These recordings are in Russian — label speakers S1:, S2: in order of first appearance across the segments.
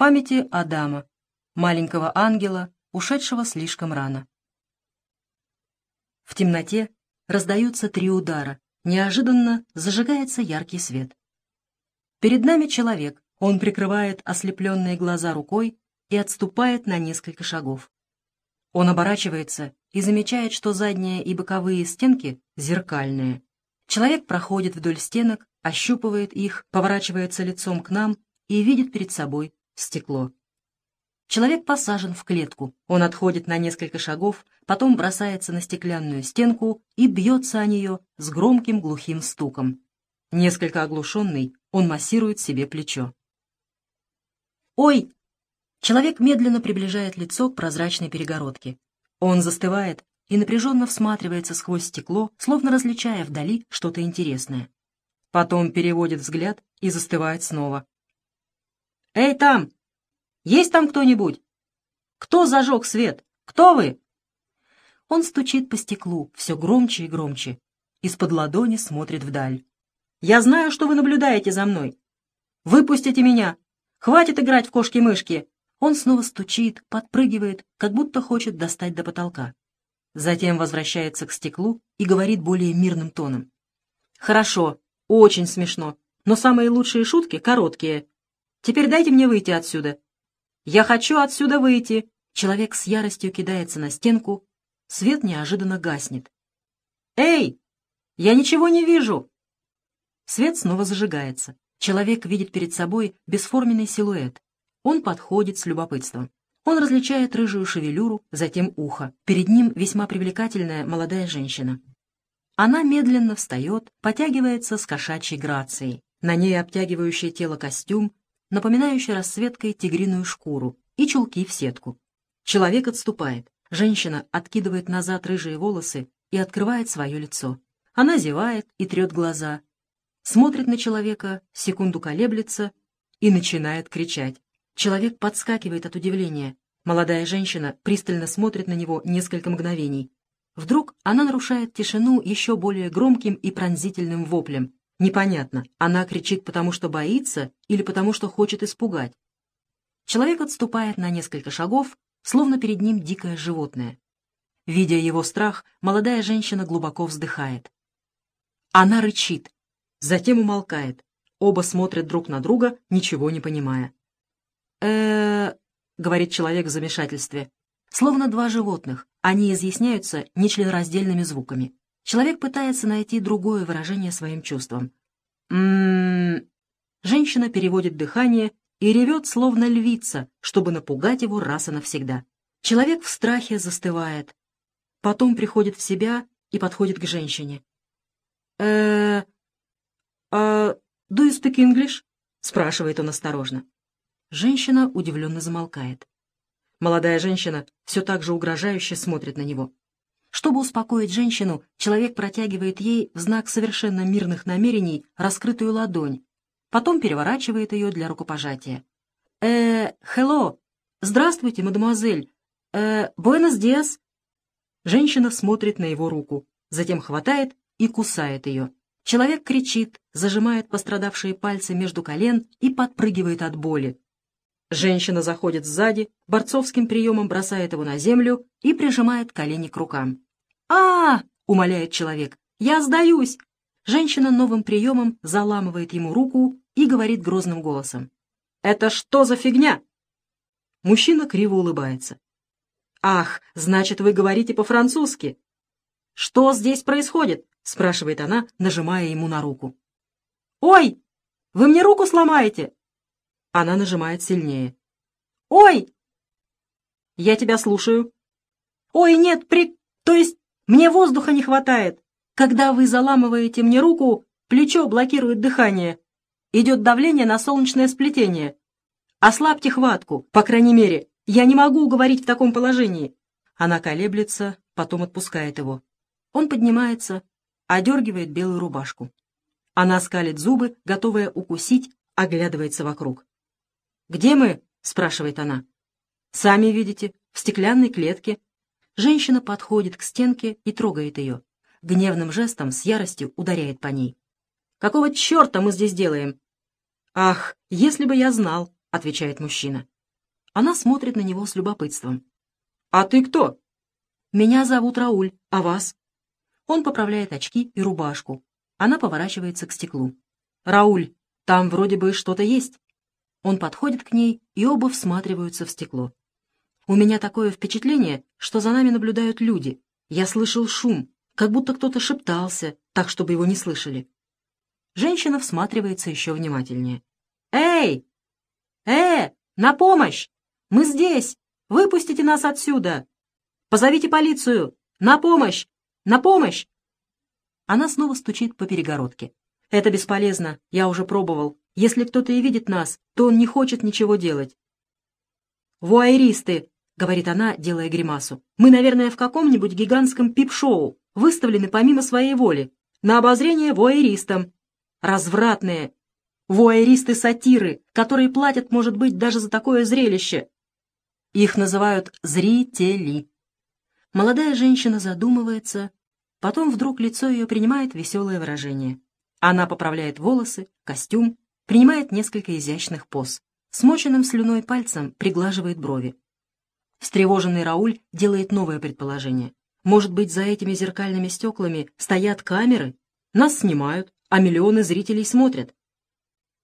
S1: памяти Адама, маленького ангела, ушедшего слишком рано. В темноте раздаются три удара. Неожиданно зажигается яркий свет. Перед нами человек. Он прикрывает ослепленные глаза рукой и отступает на несколько шагов. Он оборачивается и замечает, что задние и боковые стенки зеркальные. Человек проходит вдоль стенок, ощупывает их, поворачивается лицом к нам и видит перед собой стекло. Человек посажен в клетку. Он отходит на несколько шагов, потом бросается на стеклянную стенку и бьется о нее с громким глухим стуком. Несколько оглушенный, он массирует себе плечо. «Ой!» Человек медленно приближает лицо к прозрачной перегородке. Он застывает и напряженно всматривается сквозь стекло, словно различая вдали что-то интересное. Потом переводит взгляд и застывает снова. «Эй, там! Есть там кто-нибудь? Кто зажег свет? Кто вы?» Он стучит по стеклу все громче и громче. Из-под ладони смотрит вдаль. «Я знаю, что вы наблюдаете за мной. Выпустите меня! Хватит играть в кошки-мышки!» Он снова стучит, подпрыгивает, как будто хочет достать до потолка. Затем возвращается к стеклу и говорит более мирным тоном. «Хорошо, очень смешно, но самые лучшие шутки короткие. Теперь дайте мне выйти отсюда. «Я хочу отсюда выйти!» Человек с яростью кидается на стенку. Свет неожиданно гаснет. «Эй! Я ничего не вижу!» Свет снова зажигается. Человек видит перед собой бесформенный силуэт. Он подходит с любопытством. Он различает рыжую шевелюру, затем ухо. Перед ним весьма привлекательная молодая женщина. Она медленно встает, потягивается с кошачьей грацией. На ней обтягивающее тело костюм, напоминающий расцветкой тигриную шкуру, и чулки в сетку. Человек отступает. Женщина откидывает назад рыжие волосы и открывает свое лицо. Она зевает и трет глаза. Смотрит на человека, секунду колеблется и начинает кричать. Человек подскакивает от удивления. Молодая женщина пристально смотрит на него несколько мгновений. Вдруг она нарушает тишину еще более громким и пронзительным воплем. Непонятно, она кричит потому, что боится или потому, что хочет испугать. Человек отступает на несколько шагов, словно перед ним дикое животное. Видя его страх, молодая женщина глубоко вздыхает. Она рычит, затем умолкает. Оба смотрят друг на друга, ничего не понимая. э говорит человек в замешательстве. Словно два животных, они изъясняются нечленораздельными звуками. Человек пытается найти другое выражение своим чувствам. м Женщина переводит дыхание и ревет, словно львица, чтобы напугать его раз и навсегда. Человек в страхе застывает. Потом приходит в себя и подходит к женщине. э а do you speak English?» — спрашивает он осторожно. Женщина удивленно замолкает. Молодая женщина все так же угрожающе смотрит на него. Чтобы успокоить женщину, человек протягивает ей в знак совершенно мирных намерений раскрытую ладонь, потом переворачивает ее для рукопожатия. «Э, hello! Здравствуйте, мадемуазель! Э, буэнос диас!» Женщина смотрит на его руку, затем хватает и кусает ее. Человек кричит, зажимает пострадавшие пальцы между колен и подпрыгивает от боли. Женщина заходит сзади, борцовским приемом бросает его на землю и прижимает колени к рукам. а, умоляет человек. «Я сдаюсь!» Женщина новым приемом заламывает ему руку и говорит грозным голосом. «Это что за фигня?» Мужчина криво улыбается. «Ах, значит, вы говорите по-французски!» «Что здесь происходит?» — спрашивает она, нажимая ему на руку. «Ой, вы мне руку сломаете!» Она нажимает сильнее. «Ой!» «Я тебя слушаю». «Ой, нет, при... То есть мне воздуха не хватает. Когда вы заламываете мне руку, плечо блокирует дыхание. Идет давление на солнечное сплетение. Ослабьте хватку, по крайней мере. Я не могу говорить в таком положении». Она колеблется, потом отпускает его. Он поднимается, одергивает белую рубашку. Она скалит зубы, готовая укусить, оглядывается вокруг. «Где мы?» — спрашивает она. «Сами видите, в стеклянной клетке». Женщина подходит к стенке и трогает ее. Гневным жестом с яростью ударяет по ней. «Какого черта мы здесь делаем?» «Ах, если бы я знал!» — отвечает мужчина. Она смотрит на него с любопытством. «А ты кто?» «Меня зовут Рауль, а вас?» Он поправляет очки и рубашку. Она поворачивается к стеклу. «Рауль, там вроде бы что-то есть». Он подходит к ней, и оба всматриваются в стекло. «У меня такое впечатление, что за нами наблюдают люди. Я слышал шум, как будто кто-то шептался, так, чтобы его не слышали». Женщина всматривается еще внимательнее. «Эй! Э! На помощь! Мы здесь! Выпустите нас отсюда! Позовите полицию! На помощь! На помощь!» Она снова стучит по перегородке. «Это бесполезно, я уже пробовал. Если кто-то и видит нас, то он не хочет ничего делать». «Вуайеристы!» — говорит она, делая гримасу. «Мы, наверное, в каком-нибудь гигантском пип-шоу, выставлены помимо своей воли, на обозрение вуайеристам. Развратные! Вуайеристы-сатиры, которые платят, может быть, даже за такое зрелище. Их называют «зрители». Молодая женщина задумывается, потом вдруг лицо ее принимает веселое выражение. Она поправляет волосы, костюм, принимает несколько изящных поз. Смоченным слюной пальцем приглаживает брови. Встревоженный Рауль делает новое предположение. Может быть, за этими зеркальными стеклами стоят камеры? Нас снимают, а миллионы зрителей смотрят.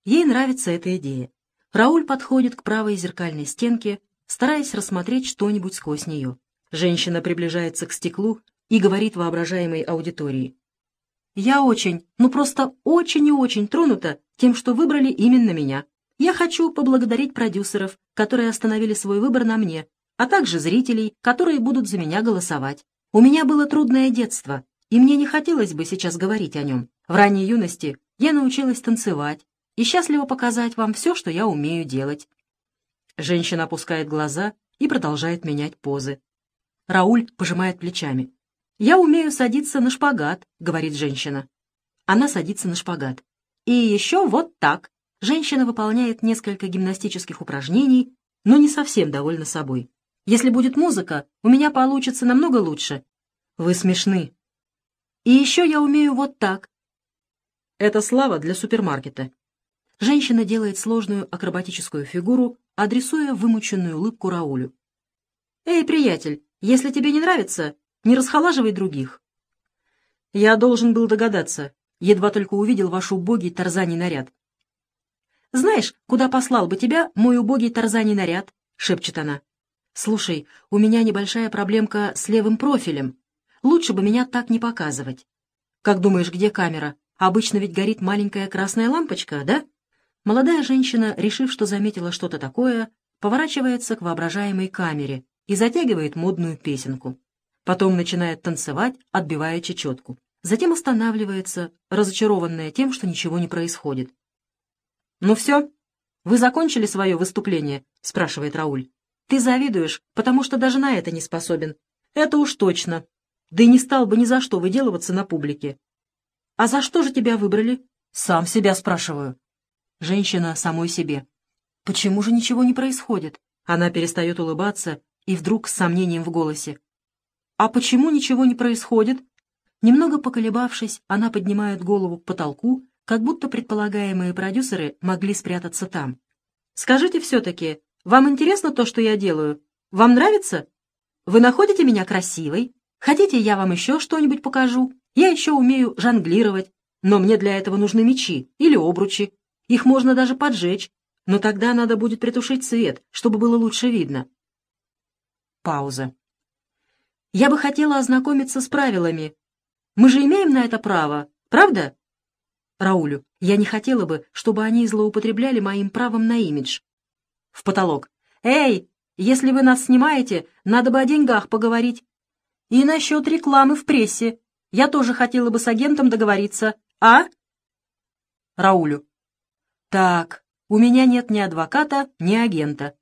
S1: Ей нравится эта идея. Рауль подходит к правой зеркальной стенке, стараясь рассмотреть что-нибудь сквозь нее. Женщина приближается к стеклу и говорит воображаемой аудитории. «Я очень, ну просто очень и очень тронута тем, что выбрали именно меня. Я хочу поблагодарить продюсеров, которые остановили свой выбор на мне, а также зрителей, которые будут за меня голосовать. У меня было трудное детство, и мне не хотелось бы сейчас говорить о нем. В ранней юности я научилась танцевать и счастливо показать вам все, что я умею делать». Женщина опускает глаза и продолжает менять позы. Рауль пожимает плечами. «Я умею садиться на шпагат», — говорит женщина. Она садится на шпагат. «И еще вот так». Женщина выполняет несколько гимнастических упражнений, но не совсем довольна собой. «Если будет музыка, у меня получится намного лучше». «Вы смешны». «И еще я умею вот так». Это слава для супермаркета. Женщина делает сложную акробатическую фигуру, адресуя вымученную улыбку Раулю. «Эй, приятель, если тебе не нравится, не расхолаживай других. Я должен был догадаться, едва только увидел ваш убогий тарзаний наряд. «Знаешь, куда послал бы тебя мой убогий тарзаний наряд?» — шепчет она. «Слушай, у меня небольшая проблемка с левым профилем. Лучше бы меня так не показывать. Как думаешь, где камера? Обычно ведь горит маленькая красная лампочка, да?» Молодая женщина, решив, что заметила что-то такое, поворачивается к воображаемой камере, и затягивает модную песенку. Потом начинает танцевать, отбивая чечетку. Затем останавливается, разочарованная тем, что ничего не происходит. «Ну все? Вы закончили свое выступление?» — спрашивает Рауль. «Ты завидуешь, потому что даже на это не способен. Это уж точно. Да и не стал бы ни за что выделываться на публике. А за что же тебя выбрали? Сам себя спрашиваю. Женщина самой себе. Почему же ничего не происходит? Она перестает улыбаться и вдруг с сомнением в голосе. «А почему ничего не происходит?» Немного поколебавшись, она поднимает голову к потолку, как будто предполагаемые продюсеры могли спрятаться там. «Скажите все-таки, вам интересно то, что я делаю? Вам нравится? Вы находите меня красивой? Хотите, я вам еще что-нибудь покажу? Я еще умею жонглировать, но мне для этого нужны мечи или обручи. Их можно даже поджечь, но тогда надо будет притушить свет, чтобы было лучше видно. Пауза. «Я бы хотела ознакомиться с правилами. Мы же имеем на это право, правда?» Раулю. «Я не хотела бы, чтобы они злоупотребляли моим правом на имидж». В потолок. «Эй, если вы нас снимаете, надо бы о деньгах поговорить. И насчет рекламы в прессе. Я тоже хотела бы с агентом договориться. А?» Раулю. «Так, у меня нет ни адвоката, ни агента».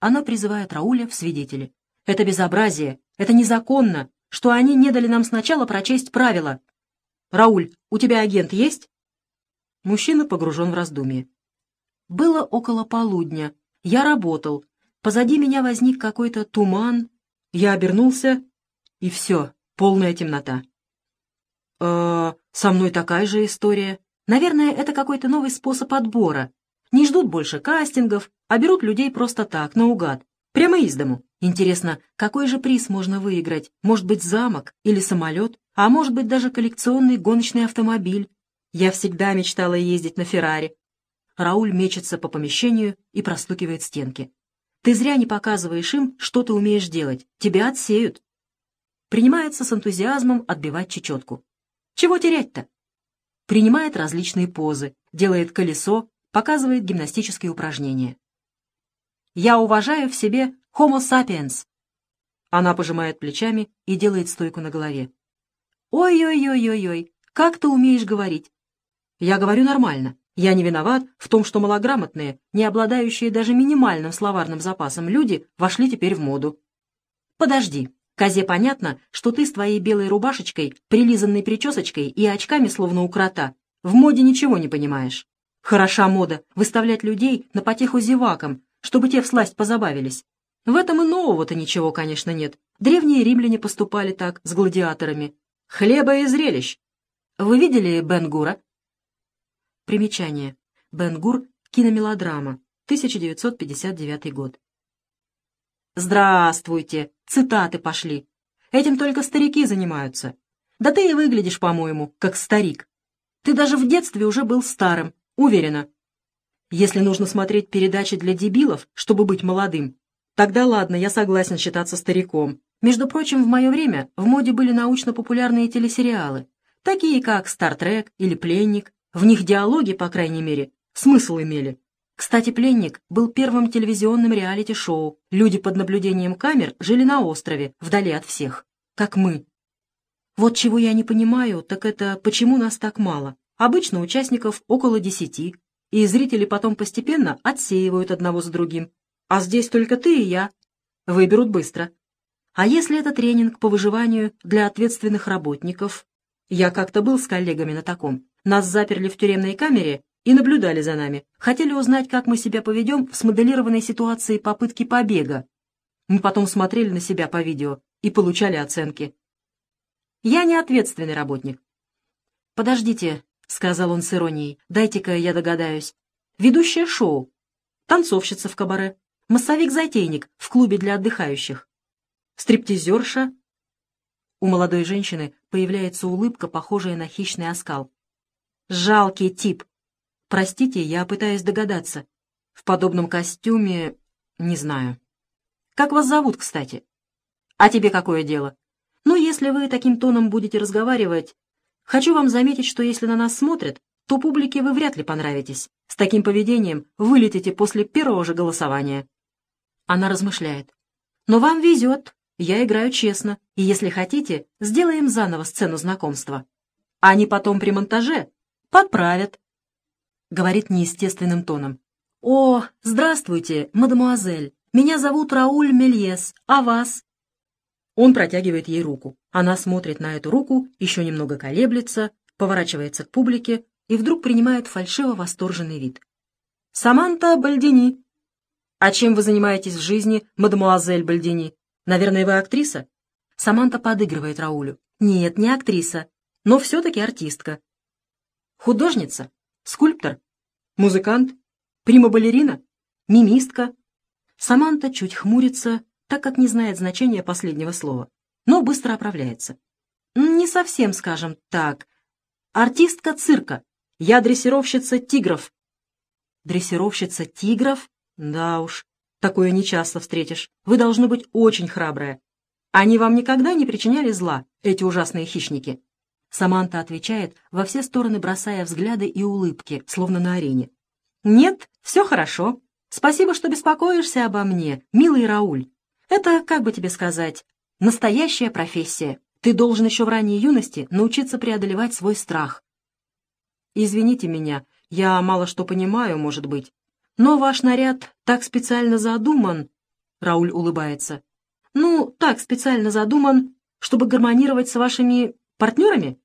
S1: Она призывает Рауля в свидетели. Это безобразие, это незаконно, что они не дали нам сначала прочесть правила. Рауль, у тебя агент есть? Мужчина погружен в раздумье. Было около полудня. Я работал. Позади меня возник какой-то туман. Я обернулся, и все, полная темнота. э со мной такая же история. Наверное, это какой-то новый способ отбора. Не ждут больше кастингов, а берут людей просто так, наугад, прямо из дому. Интересно, какой же приз можно выиграть? Может быть, замок или самолет? А может быть, даже коллекционный гоночный автомобиль? Я всегда мечтала ездить на Феррари. Рауль мечется по помещению и простукивает стенки. Ты зря не показываешь им, что ты умеешь делать. Тебя отсеют. Принимается с энтузиазмом отбивать чечетку. Чего терять-то? Принимает различные позы, делает колесо, показывает гимнастические упражнения. Я уважаю в себе Homo sapiens. Она пожимает плечами и делает стойку на голове. Ой-ой-ой-ой-ой, как ты умеешь говорить? Я говорю нормально. Я не виноват в том, что малограмотные, не обладающие даже минимальным словарным запасом люди вошли теперь в моду. Подожди. Козе понятно, что ты с твоей белой рубашечкой, прилизанной причесочкой и очками, словно у крота, в моде ничего не понимаешь. Хороша мода выставлять людей на потеху зевакам, чтобы те всласть позабавились. В этом и нового-то ничего, конечно, нет. Древние римляне поступали так с гладиаторами. Хлеба и зрелищ. Вы видели Бен-Гура? Примечание. Бен-Гур — киномелодрама, 1959 год. «Здравствуйте!» Цитаты пошли. Этим только старики занимаются. Да ты и выглядишь, по-моему, как старик. Ты даже в детстве уже был старым, уверена. Если нужно смотреть передачи для дебилов, чтобы быть молодым, тогда ладно, я согласен считаться стариком. Между прочим, в мое время в моде были научно-популярные телесериалы, такие как «Стартрек» или «Пленник», в них диалоги, по крайней мере, смысл имели. Кстати, «Пленник» был первым телевизионным реалити-шоу. Люди под наблюдением камер жили на острове, вдали от всех, как мы. Вот чего я не понимаю, так это почему нас так мало. Обычно участников около десяти, и зрители потом постепенно отсеивают одного за другим. А здесь только ты и я. Выберут быстро. А если это тренинг по выживанию для ответственных работников? Я как-то был с коллегами на таком. Нас заперли в тюремной камере и наблюдали за нами. Хотели узнать, как мы себя поведем в смоделированной ситуации попытки побега. Мы потом смотрели на себя по видео и получали оценки. Я не ответственный работник. «Подождите», — сказал он с иронией, — «дайте-ка я догадаюсь. Ведущая шоу, танцовщица в кабаре, массовик-затейник в клубе для отдыхающих, стриптизерша». У молодой женщины появляется улыбка, похожая на хищный оскал. Жалкий тип. Простите, я пытаюсь догадаться. В подобном костюме... не знаю. Как вас зовут, кстати? А тебе какое дело? Ну, если вы таким тоном будете разговаривать... Хочу вам заметить, что если на нас смотрят, то публике вы вряд ли понравитесь. С таким поведением вылетите после первого же голосования. Она размышляет. Но вам везет. Я играю честно. И если хотите, сделаем заново сцену знакомства. Они потом при монтаже «Подправят», — говорит неестественным тоном. «О, здравствуйте, мадемуазель. Меня зовут Рауль Мельес. А вас?» Он протягивает ей руку. Она смотрит на эту руку, еще немного колеблется, поворачивается к публике и вдруг принимает фальшиво восторженный вид. «Саманта Бальдини». «А чем вы занимаетесь в жизни, мадемуазель Бальдини? Наверное, вы актриса?» Саманта подыгрывает Раулю. «Нет, не актриса, но все-таки артистка. Художница? Скульптор? Музыкант? Прима-балерина? Мимистка? Саманта чуть хмурится, так как не знает значения последнего слова, но быстро оправляется. Не совсем, скажем так. Артистка цирка. Я дрессировщица тигров. Дрессировщица тигров? Да уж, такое нечасто встретишь. Вы должны быть очень храбрая. Они вам никогда не причиняли зла, эти ужасные хищники? Саманта отвечает, во все стороны бросая взгляды и улыбки, словно на арене. «Нет, все хорошо. Спасибо, что беспокоишься обо мне, милый Рауль. Это, как бы тебе сказать, настоящая профессия. Ты должен еще в ранней юности научиться преодолевать свой страх. Извините меня, я мало что понимаю, может быть. Но ваш наряд так специально задуман...» Рауль улыбается. «Ну, так специально задуман, чтобы гармонировать с вашими партнерами?»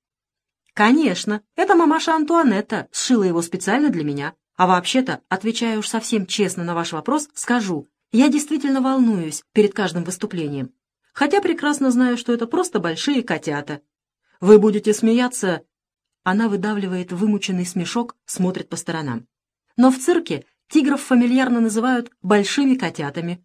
S1: «Конечно, это мамаша Антуанетта сшила его специально для меня. А вообще-то, отвечая уж совсем честно на ваш вопрос, скажу, я действительно волнуюсь перед каждым выступлением. Хотя прекрасно знаю, что это просто большие котята. Вы будете смеяться...» Она выдавливает вымученный смешок, смотрит по сторонам. «Но в цирке Тигров фамильярно называют «большими котятами»,